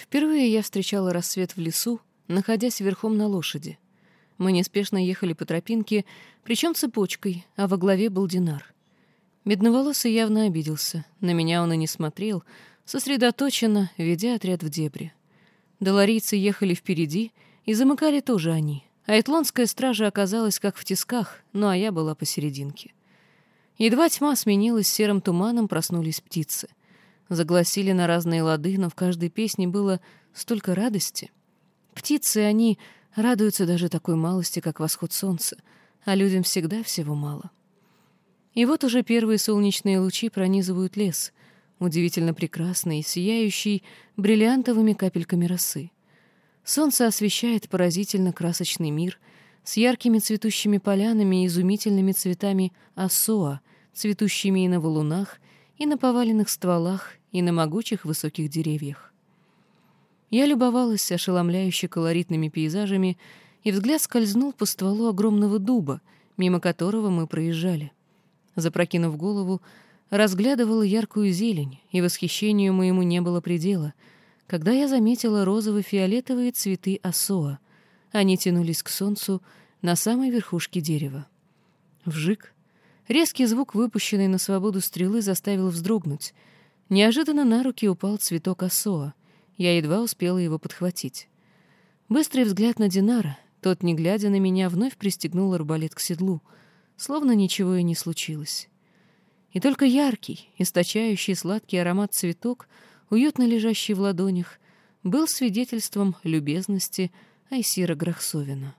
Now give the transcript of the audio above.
Впервые я встречала рассвет в лесу, находясь верхом на лошади. Мы неспешно ехали по тропинке, причем цепочкой, а во главе был Динар. Медноволосый явно обиделся. На меня он и не смотрел, сосредоточенно, ведя отряд в дебри. Доларийцы ехали впереди, и замыкали тоже они. А этлонская стража оказалась как в тисках, ну а я была посерединке. Едва тьма сменилась серым туманом, проснулись птицы. Загласили на разные лады, но в каждой песне было столько радости. Птицы, они радуются даже такой малости, как восход солнца, а людям всегда всего мало. И вот уже первые солнечные лучи пронизывают лес, удивительно прекрасный, сияющий бриллиантовыми капельками росы. Солнце освещает поразительно красочный мир с яркими цветущими полянами и изумительными цветами осоа, цветущими и на валунах, и на поваленных стволах, и на могучих высоких деревьях. Я любовалась ошеломляюще колоритными пейзажами, и взгляд скользнул по стволу огромного дуба, мимо которого мы проезжали. Запрокинув голову, разглядывала яркую зелень, и восхищению моему не было предела, когда я заметила розово-фиолетовые цветы осоа. Они тянулись к солнцу на самой верхушке дерева. Вжик. Резкий звук, выпущенный на свободу стрелы, заставил вздрогнуть. Неожиданно на руки упал цветок осоа. Я едва успела его подхватить. Быстрый взгляд на Динара. Тот, не глядя на меня, вновь пристегнул арбалет к седлу, словно ничего и не случилось. И только яркий, источающий сладкий аромат цветок, уютно лежащий в ладонях, был свидетельством любезности Айсира Грахсовина.